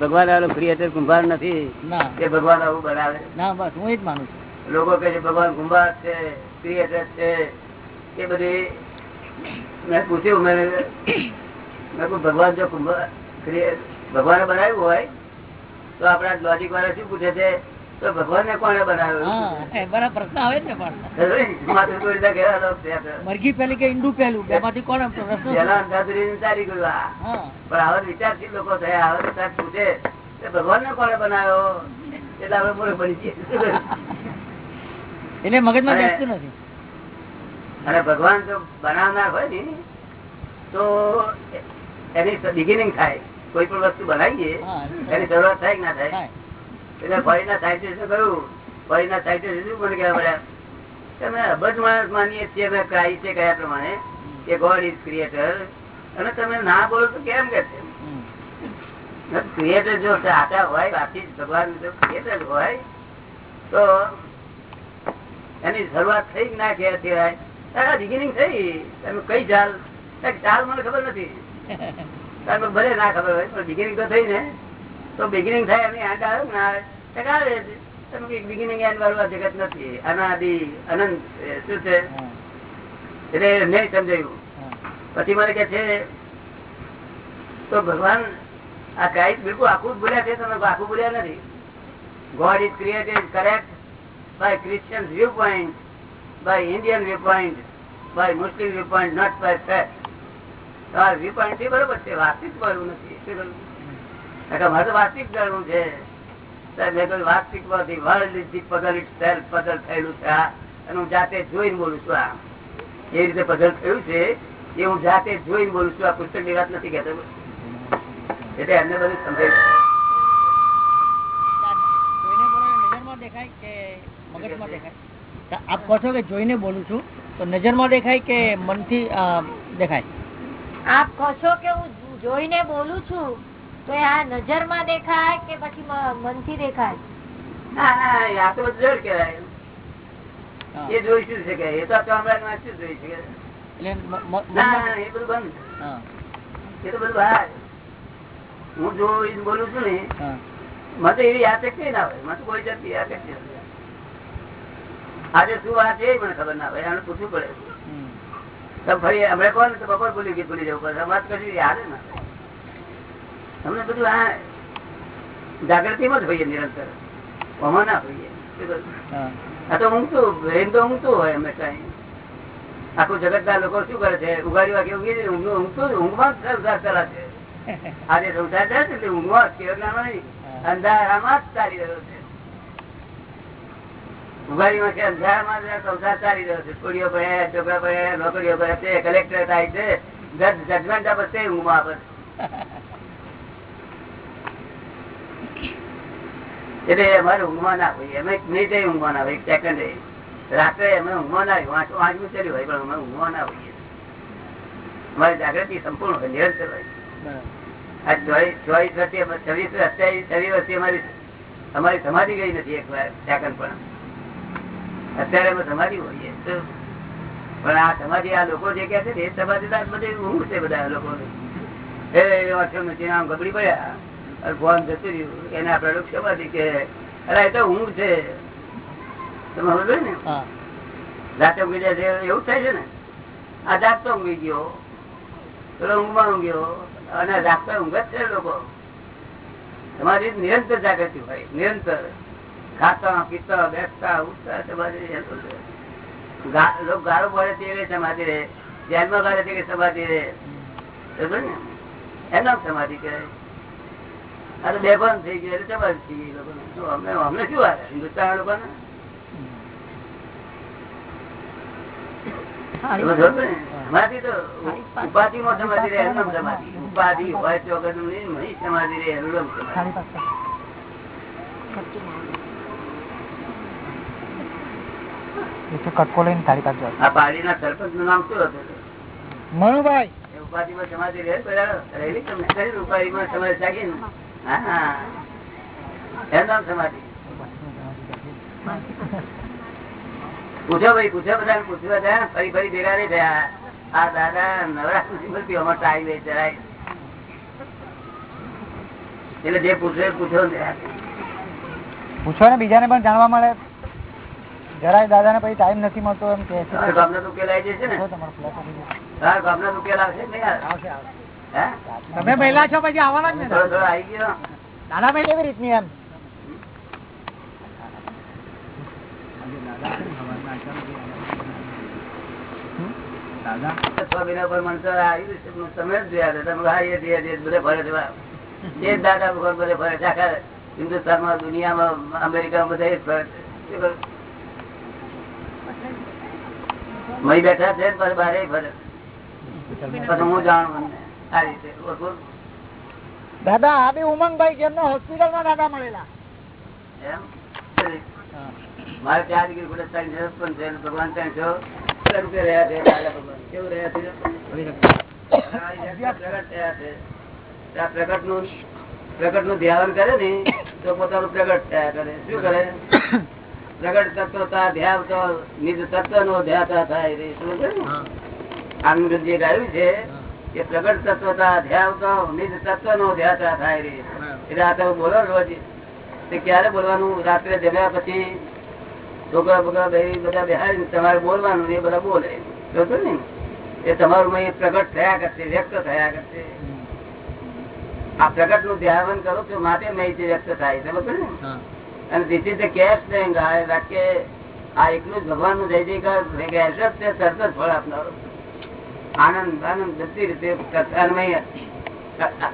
ભગવાન વાળો ક્રિએટર કુંભાર નથી. એ ભગવાન આવું બનાવે. ના બસ હું એ જ માનું છું. લોકો કહે છે ભગવાન કુંભાર છે ક્રિએટર છે. એ બધી મેં પૂછ્યું મેં મેં ભગવાન જો કુંભાર ભગવાને બનાવ્યું હોય તો આપડા લોજિક વાળા શું પૂછે છે? ભગવાન ને કોને બનાવ્યું? પ્રશ્ન આવે પણ. મરઘી પેલી કે ઈંડું પેલું બે માંથી કોને? ચાલી ગયું પણ આવા વિચારશીલ લોકો થયા આવા વિચાર પૂછે ભગવાન ને કોને બનાવ્યો? એટલે આપડે મૂર્ખ બની જઈએ. એટલે મગજમાં બેસતું નથી. અને ભગવાન જો બનાવનાર હોય ને તો એની બિગિનિંગ થાય. કોઈ પણ વસ્તુ બનાવીએ. એની શરૂઆત થાય કે ના થાય. એટલે ફોરીના સાયન્ટિસ્ટ કહ્યું? ફોરીના સાયન્ટિસ્ટ શું પણ કહેવા પડ્યા અમે અબજ માણસ માનીએ છીએ અમે ક્રાઇસ્ટ કયા પ્રમાણે કે ગોડ ઇઝ ક્રિએટર અને તમે ના બોલો તો કેમ કે છે? ક્રિએટર જો સાચા હોય બાકી ભગવાન જો ક્રિએટર હોય તો એની શરૂઆત થઈ ના કે કહેવાય બિગિનિંગ થઈ. તમે કઈ ચાલ? ચાલ મને ખબર નથી. તમે ભલે ના ખબર હોય પણ બિગિનિંગ તો થઈ ને. તો બિગિનિંગ થાય એની આંટ આવે ના આવે. બિગિનિંગ એન્ડ વાળું આ જગત નથી. અનાદિ અનંત. શું છે? એટલે નહીં સમજાયું. પછી મને કે છે, તો ભગવાન આ કઈ બિલકુલ આખું જ ભૂલ્યા છે, તમે આખું બોલ્યા નથી. God is created correct viewpoint by Indian viewpoint by Muslim viewpoint not by fact તમારા વ્યૂ પોઈન્ટ બરોબર છે, વાસ્તવિક બરોબર નથી. શું કરું? કારણ કે મારે તો વાસ્તવિક જાણવું છે. સાહેબ, મેં કહ્યું વાસ્તવિકમાંથી world is itself puzzle થયેલું છે અને હું જાતે જોઈને બોલું છું આ. એ રીતે પઝલ થયું છે એ હું જાતે જોઈને બોલું છું. આ પુસ્તકની વાત નથી કહેતો. એટલે એમને બધું સમજાય જોઈને બોલો એ નજરમાં દેખાય કે મગજમાં દેખાય? આપ કહો છો કે જોઈને બોલું છું તો નજરમાં દેખાય કે મનથી દેખાય? આપ કહો છો કે હું જોઈને બોલું છું? તો આ નજરમાં દેખાય કે પછી મનથી દેખાય? ના ના તો બધું જડ એ જોઈશું છે કે એ તો ચામડા માં શું જોઈ છે એટલે મ- મ- ના મનમાં- ના, એ બધું બંધ. એ તો બધું બહાર. હું જો બોલું છું ને મને તો એવી યાદશક્તિ ના હોય. મને તો કોઈ જતી યાદશક્તિ આજે શું વાત છે એ મને ખબર ના હોય. આને પૂછવું પડે. તો ફરી હમણાં કોણ? બપોર ભૂલી ગઈ ભૂલી જવું પડે. વાત કરી યાદ ના અમને બધું આ જાગૃતિમાં જ હોઈએ નિરંતર. આમાં ના હોઈએ. શું કહ્યું? હા. આ તો ઊંઘતું બ્રેન તો ઊંઘતું હોય હંમેશા આખું જગત ના લોકો શું કરે છે? ઉગાડી વાગે ઊંઘી જાય, ઊંઘ- ઊંઘતું ઊંઘમાં જ સંસાર ચાલે છે. આજે સંસાર ચાલે છે એટલે ઊંઘમાં કેવળ જ્ઞાનમાં નહીં. અંધારામાં જ ચાલી રહ્યો છે. ઉગાડીમાં કે અંધારામાં સંસાર ચાલી રહ્યો છે. છોડીઓ છોકરા પડ્યા નોકરીઓ પડ્યા છે કલેક્ટર થાય છે. જજમેન્ટ આપે ઊંઘમાં આપે એટલે અમારે ઊંઘમાં ના હોય. અમે મિનિટે ઊંઘમાં ના એક સેકન્ડે રાત્રે અમે ઊંઘમાં ના હોય. વાંચ વાંચવું ચડ્યું હોય પણ અમે ઊંઘમાં ના હોઈએ. અમારી જાગૃતિ સંપૂર્ણ હોય નિરંતર હોય. આ ચોવીસ અમારી અમારી સમાધિ ગઈ નથી એક વાર સેકન્ડ પણ. અત્યારે અમે સમાધિ હોઈએ. પણ આ સમાધિ આ લોકો જે કે છે ને, એ સમાધિ બધે ઊંઘ છે બધા લોકો. એ આમ ગબડી પડ્યા. અને જતું રહ્યું એને આપડે લોકો કે અરે એ તો ઊંઘ છે. તમે સમજો ને? રાતે ઊંઘી જાય એવું થાય છે ને? આ જાગતો ઊંઘી ગયો પેલો ઊંઘમાં ઊંઘ્યો અને જાગતા ઊંઘ જ છે લોકો. તમારી નિરંતર જાગૃતિ હોય નિરંતર. ખાતા પીતા બેસતા ઉઠતા તમારી લોકો ગાળો પડે તે સમાધિ રે ધ્યાનમાં ગાળે તે સમાધિ રે બરોબર ને? એમ નામ સમાધિ કહેવાય. તો બેભાન થઈ ગયું એટલે થઈ ગઈ અમને અમને શું આવે હિન્દુસ્તાન લોકોને? સમાધિ તો ઉપાધિમાં સમાધિ રહે એમ નામ સમાધિ. ઉપાધિ હોય નહીં સમાધિ રહે એનું નામ સમાધિ. કટકો લઈને થાળી કાઢજો આ પાડીના સરપંચનું નામ શું હતું? મનુભાઈ. એ ઉપાધિમાં સમાધિ રહે પેલા રહેલી તમને? કરી ને ઉપાધિમાં સમાધિ જાગી ને? પૂછો ભાઈ પૂછો બધા પૂછવા જાય ફરી ફરી ભેગા નહીં થયા. આ દાદા નવરાત્રી અમારે ટાઈમ લે જરાય. એટલે જે પૂછે પૂછો ને. પૂછો ને બીજાને પણ જાણવા મળે. જરાય દાદા ને પછી ટાઈમ નથી મળતો એમ કે ગામના તો ઉકેલ આવી જશે ને? ગામના ઉકેલ આવશે? આવશે? તમે પહેલા છો પછી આવવાના જ ને દાદા ભાઈ કેવી રીતની એમ છ મહિના પર મનસર આવ્યું છે. તમે જ જોયા હતા. તમે હા, એ જ, એ જ, એ જ બધે ફરે છે. એ જ દાદા ભગવાન બધે ફરે છે. આખા હિન્દુસ્તાનમાં દુનિયામાં અમેરિકામાં બધે. મહી બેઠા છે બારે ફરે પછી હું જાણું દાદા આ બી ઉમંગભાઈ જેમને હોસ્પિટલમાં દાદા મળેલા. મારે ત્યાં ભગવાન ત્યાં છો. રૂપિયા રહ્યા છે કેવું રહ્યા છે? પ્રગટનું પ્રગટનું ધ્યાન કરે ને તો પોતાનું પ્રગટ થયા કરે. શું કરે? પ્રગટ તત્વ ધ્યાન તો નિજ તત્વ નો ધ્યાતા થાય? આનંદ જે ગાયું છે. કે પ્રગટ તત્વ તો નિજ તત્વ નો ધ્યાતા થાય રે. એટલે આ તમે બોલો રોજ. તે ક્યારે બોલવાનું? રાત્રે જમ્યા પછી છોકરા બોકરા બધા બેહાડી તમારે બોલવાનું એ બધા બોલે. બરોબર ને? એ તમારું મય પ્રગટ થયા કરશે વ્યક્ત થયા કરશે. આ પ્રગટનું ધ્યાન કરો છો માટે મય તે વ્યક્ત થાય છે બરોબર ને? અને this is the cash thing આ વાક્ય આ એકલું જ ભગવાનનું જય જયકાર જ ફળ આપનારો. આનંદ આનંદ બધી રીતે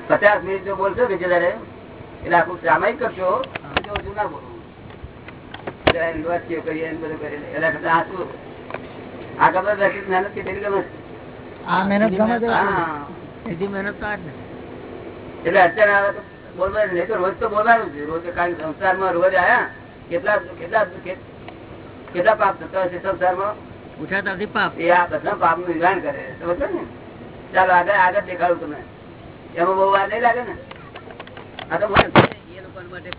પચાસ મિનિટ જો બોલશો બીજે દાડે એટલે આખું સામાયિક કરશો તો હજુ ના બોલવું. એટલે અત્યારે નહીં તો રોજ તો બોલવાનું છે રોજ કારણ સંસારમાં રોજ આયા. કેટલા કેટલા કેટલા પાપ થતા હશે સંસારમાં? ત્યારથી પાપ. એ આ બધા પાપનું નિવારણ કરે સમજો ને. ચાલો આગળ આગળ દેખાડું તમે એમાં બહુ વાર નહીં લાગે ને? આ તો મને એ લોકો માટે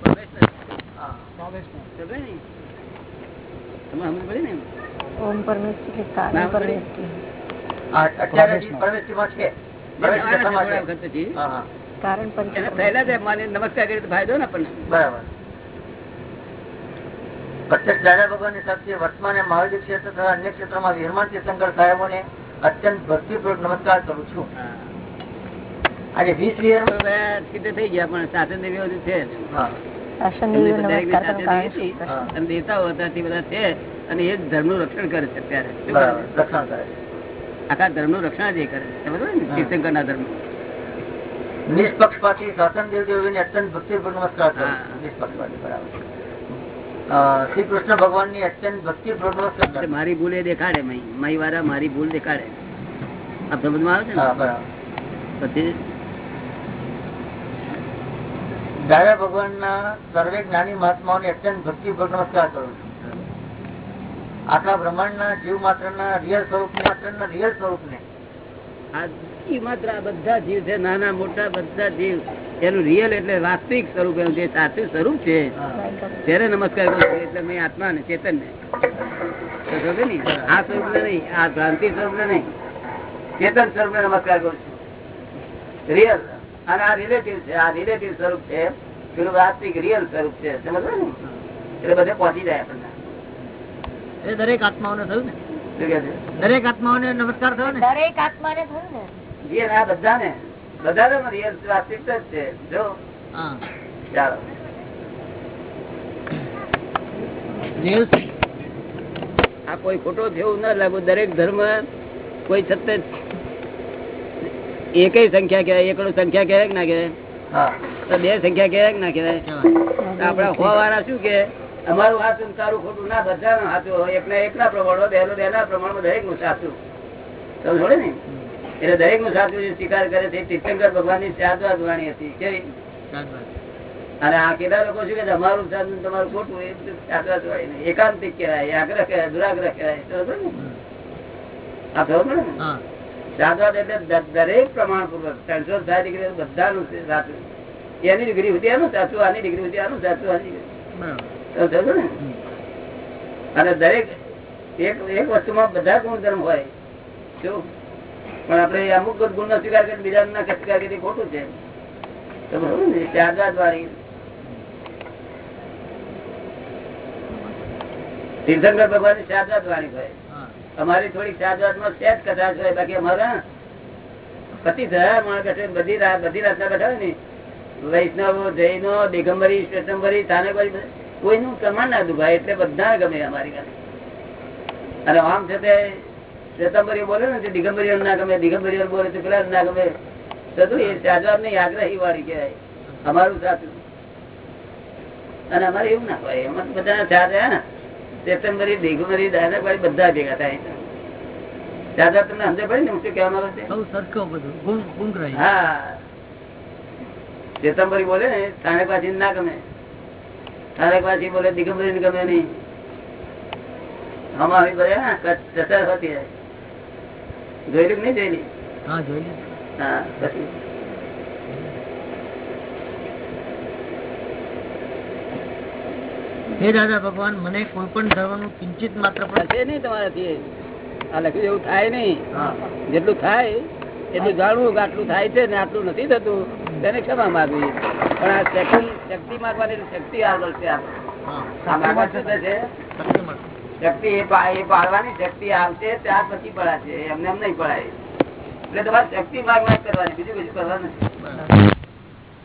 નમસ્કાર કરી ફાયદો ને આપણને? બરાબર. પ્રત્યક્ષ દાદા ભગવાનની સાથે વર્તમાન અને મહાવીર ક્ષેત્ર તથા અન્ય ક્ષેત્રમાં વિરમાન તીર્થંકર સાહેબોને અત્યંત ભક્તિપૂર્વક નમસ્કાર કરું છું. આજે વીસ સિદ્ધ થઈ ગયા પણ શાસન દેવીઓ છે દેવી હતી. અને દેવતાઓ હતા તે બધા છે અને એ જ ધર્મનું રક્ષણ કરે છે અત્યારે. કરે છે? રક્ષણ કરે આખા ધર્મનું રક્ષણ જ એ કરે છે સમજો ને તીર્થંકરના ધર્મ. નિષ્પક્ષપાતી શાસન દેવ દેવીને અત્યંત ભક્તિપૂર્વક નમસ્કાર કરું. નિષ્પક્ષપાતી બરાબર. શ્રી કૃષ્ણ અત્યંત ભક્તિપૂર્વક નમસ્કાર એટલે કરું. મારી ભૂલ એ દેખાડે મય વાળા મારી ભૂલ દેખાડે. આ સમજમાં આવે છે ને? પછી? દાદા ભગવાનના સર્વે જ્ઞાની મહાત્માઓ ની અત્યંત ભક્તિ નમસ્કાર કરું છું. આખા બ્રહ્માંડના જીવ માત્રના રિયલ સ્વરૂપ માત્ર ના રિયલ સ્વરૂપને. આ જીવ માત્ર આ બધા જીવ છે નાના મોટા બધા જીવ. એનું રિયલ એટલે વાસ્તવિક સ્વરૂપ એનું જે સાચું સ્વરૂપ છે ત્યારે નમસ્કાર કરું છું. એટલે મેં આત્મા ને ચેતન ને. આ સ્વરૂપ ને નહીં આ ભ્રાંતિ સ્વરૂપ ને નહીં. ચેતન સ્વરૂપ ને નમસ્કાર કરું છું. રિયલ અને આ રિલેટિવ છે આ રિલેટિવ સ્વરૂપ છે. પેલું વાસ્તવિક રિયલ સ્વરૂપ છે. સમજ ને એટલે બધે પહોંચી જાય આપણને. એ દરેક આત્માઓને થયું ને? શું કહે છે? દરેક આત્માઓને નમસ્કાર થયો ને? દરેક આત્માને થયું ને. રિયલ આ બધાને? બધા રિયલ વાસ્તવિક જ છે. જો. ચાલો. આ કોઈ ખોટો થયું ના લાગુ. દરેક ધર્મ કોઈ સત્ય એકય સંખ્યા કહેવાય એકડો સંખ્યા કહેવાય ના કહેવાય? તો બે સંખ્યા કહેવાય ના કહેવાય? આપડા હો વાળા શું કે? અમારું આ ને તારું ખોટું ના બધાનું હાથું હોય. એકના એકના પ્રમાણમાં બેનો બેના પ્રમાણમાં દરેકનું સાચું સમજો ને? એટલે દરેકનું સાધુ સ્વીકાર કરે છે તીર્થંકર ભગવાનની સાદવાદ વાણી હતી. કેવી? અને આ કેટલા લોકો શું કે અમારું સાચું તમારું ખોટું એ સાદવાદ વાણી નહીં. એકાંતિક કહેવાય આગ્રહ કહેવાય દુરાગ્રહ કહેવાય? આ ખબર ને? સાદવાદ એટલે દરેક પ્રમાણ પૂર્વક ત્રણસો સાત ડિગ્રી બધાનું સાચું એની ડિગ્રી હતી એનું સાચું આની ડિગ્રી હતી આનું સાચું આની ડિગ્રી અને દરેક એક એક વસ્તુમાં બધા ગુણધર્મ હોય શું પણ આપડે અમુક ગુણ નો સ્વીકાર કરી બીજા ના સ્વીકાર કરી ખોટું છે. ને તીર્થંકર ભગવાનની શાદવાદ વાણી હોય અમારી થોડી શાદવાદમાં સેજ કથા છે બાકી અમારા પતિ થયા માણસ બેઠે બધી રાત બધી રાતના બેઠા હોય ને વૈષ્ણવો જૈનો દિગંબરી શ્વેતંબરી થાનેબરી કોઈનું પ્રમાણ ના દુભાય એટલે બધા ગમે અમારી ગાને અને આમ છે તે બોલે ને દિગંબરી ના ગમે દિગંબરી બોલે તો પેલા ના ગમે. બધું એ સાજવાબની આગ્રહી વાળી કહેવાય. અમારું સાચું અને અમારે એવું ના હોય. એમાં બધા સાજા ને. શ્વેતંબરી દિગંબરી દાદાભાઈ બધા ભેગા થાય દાદા તમને સમજે પડી ને હું શું કેવા માંગુ છું? હા. ચેતંબરી બોલે ને થાણે પાછી ના ગમે. થાણે પાછી બોલે દિગંબરી ને ગમે નહીં. અમારી બોલે કચ્છ ચતર હોતી જાય જોયેલું નહીં જોયેલી? હા હા હે દાદા ભગવાન મને કોઈ પણ ધર્મનું કિંચિત માત્ર પણ થશે નહીં તમારાથી. આ લખ્યું એવું થાય નહીં. જેટલું થાય એટલું જાણવું કે આટલું થાય છે ને આટલું નથી થતું તેને ક્ષમા માગવી. પણ આ શક્તિ શક્તિ માગવાની શક્તિ આગળ છે આપણે. શક્તિ એ પાડવાની શક્તિ આવશે ત્યાર પછી પડાશે. એમને એમ નહીં પડાય. એટલે તમારે શક્તિ માગ માગ કરવાની બીજું બીજું કરવાનું નથી.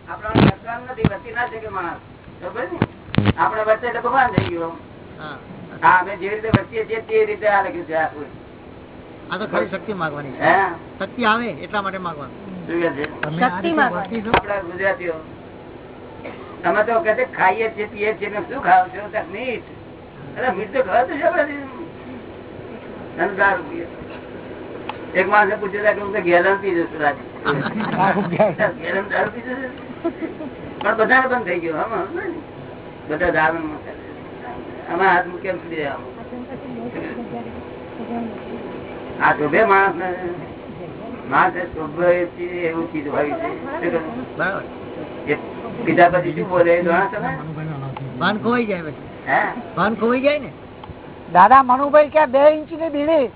આપણા કરવાનું નથી વર્તી ના શકે માણસ. ખબર ને? આપણે વર્તે એટલે ભગવાન થઈ ગયો. હા. અમે જે રીતે વચ્ચે છીએ તે રીતે આ લખ્યું છે આખું આ તો ખાલી શક્તિ માંગવાની છે. શક્તિ આવે એટલા માટે માંગવાનું. શું કહે તમે તો કહે ખાઈએ છીએ પીએ છીએ શું ખાવ છો? તો એક માણસ પૂછ્યું કે હું તો ગેલન પી જશું ગેલન દારૂ પી જશે પણ બધાને બંધ થઈ ગયો. આમાં બધા દારૂ આમાં હાથ મૂકે આ શોભે માણસ ને માણસ શોભે એવું ચીજ હોય છે. પીધા પછી શું બોલે માન તમે ખોવાઈ જાય પછી. ભાન ખોવાઈ જાય ને? દાદા મનુભાઈ ક્યાં બે ઇંચની બીડી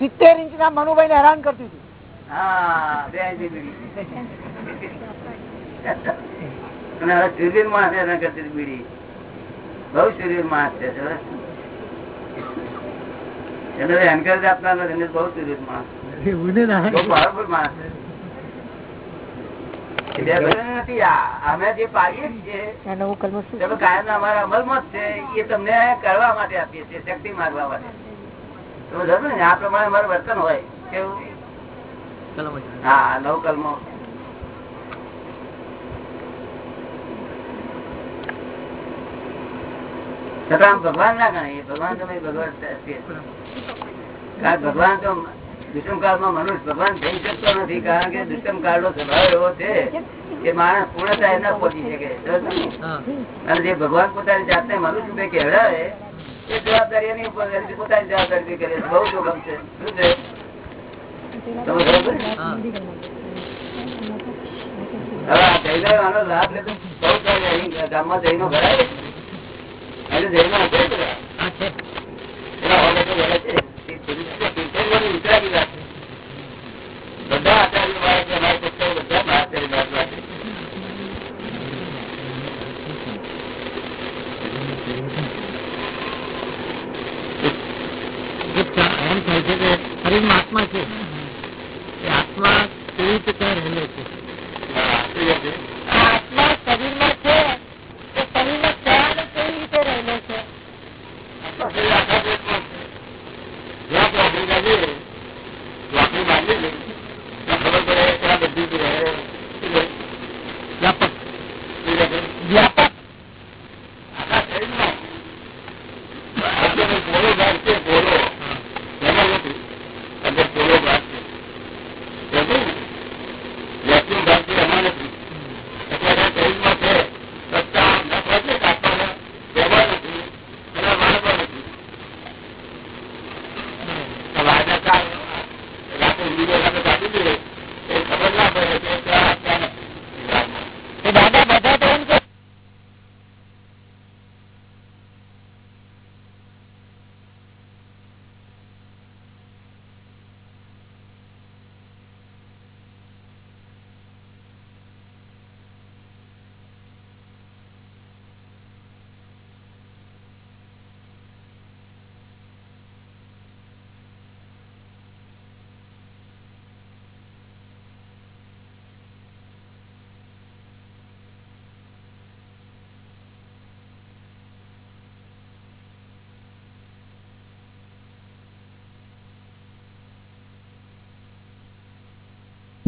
સિત્તેર ઇંચ ના મનુભાઈ ને હેરાન કરતી હતી. હા બે ઇંચની બીડી. અને હવે શૂરવીર માણસ હેરાન કરતી બીડી. બહુ શૂરવીર માણસ છે એને એન્કરેજ આપનાર નથી બહુ માણસ. બરાબર માણસ ભગવાન ના ગણાય ભગવાન તો ભગવાન ભગવાન તો દુષ્મ કાળમાં મનુષ્ય ભગવાન થઈ શકતો નથી કારણ કે દુષ્મ કાળ નો સ્વભાવ એવો છે કે માણસ પૂર્ણતા ના પહોંચી શકે. અને જે ભગવાન પોતાની જાતને મનુષ્ય રૂપે કહેવડાવે એ જવાબદારી એની પોતાની જવાબદારી કરે બહુ જોખમ છે. શું છે? હવે આ જૈનો આનો લાભ લેતો બહુ સારું. ગામમાં ભરાય. અને એના છે. આત્મા છે આત્મા કેવી રીતે ક્યાં રહેલો છે? આત્મા શરીરમાં છે શરીરમાં ખ્યાલ કેવી રીતે રહેલો છે વ્યાપક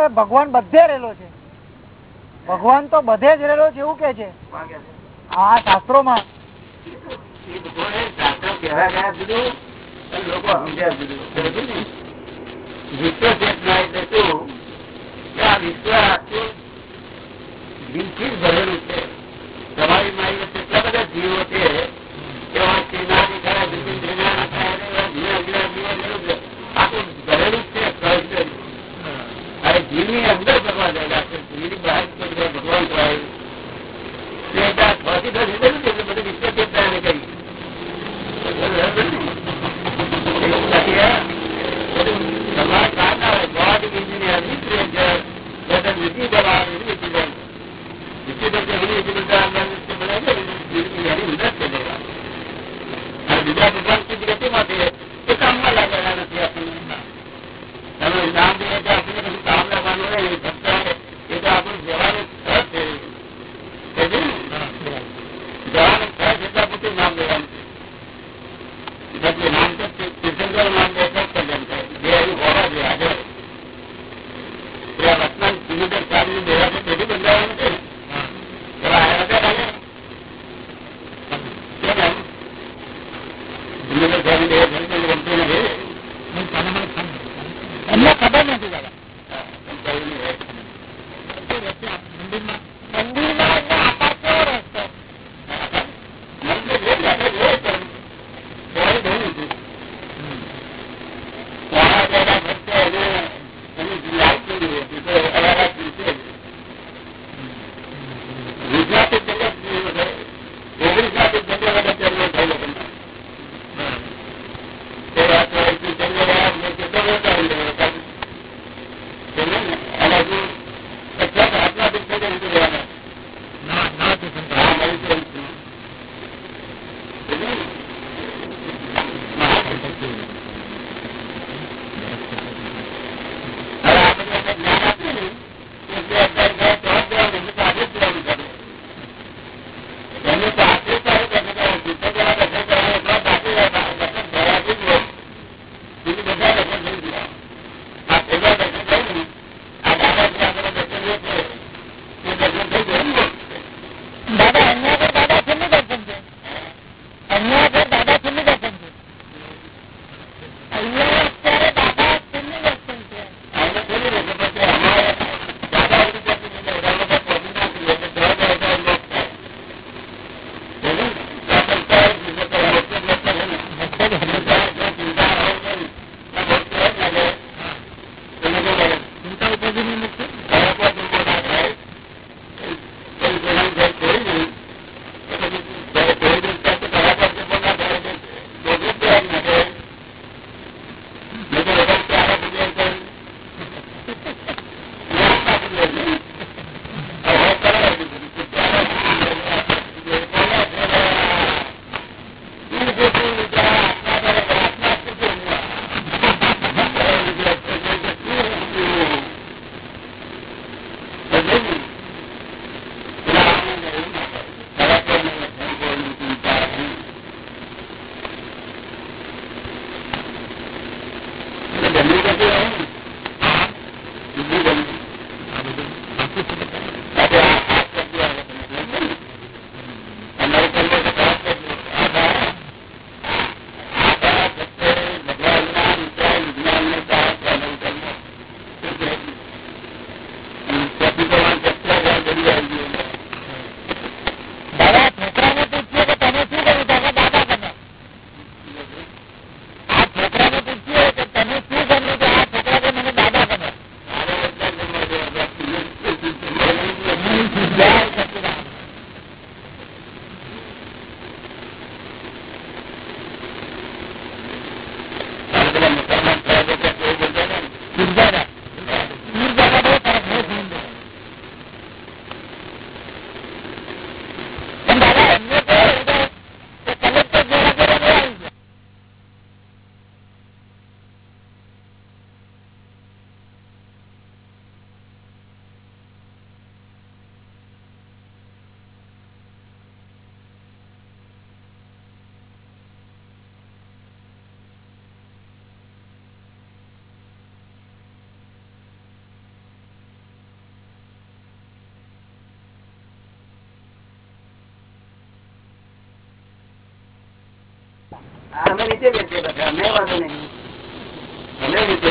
પણ ભગવાન બધે રહેલો છે. ભગવાન તો બધે જ રહેલો છે એવું કે છે? આ શાસ્ત્રો માં તમારી મારી કેટલા બધા જીવો છે. જીવની અંદર ભગવાન રહેલા છે. બહાર ભગવાન કહેવાય બાકી દસ લીધેલું છે, બધું બીજા ભગવાનની ગતિ માટે એ કામમાં લાગેલા નથી આપણને નામ દઈએ તો કશું કામ అన్న కథ నేను చూడాలి લાગી, ચોકડી બાંધી અમને વાંધો નહીં. અમે નીચે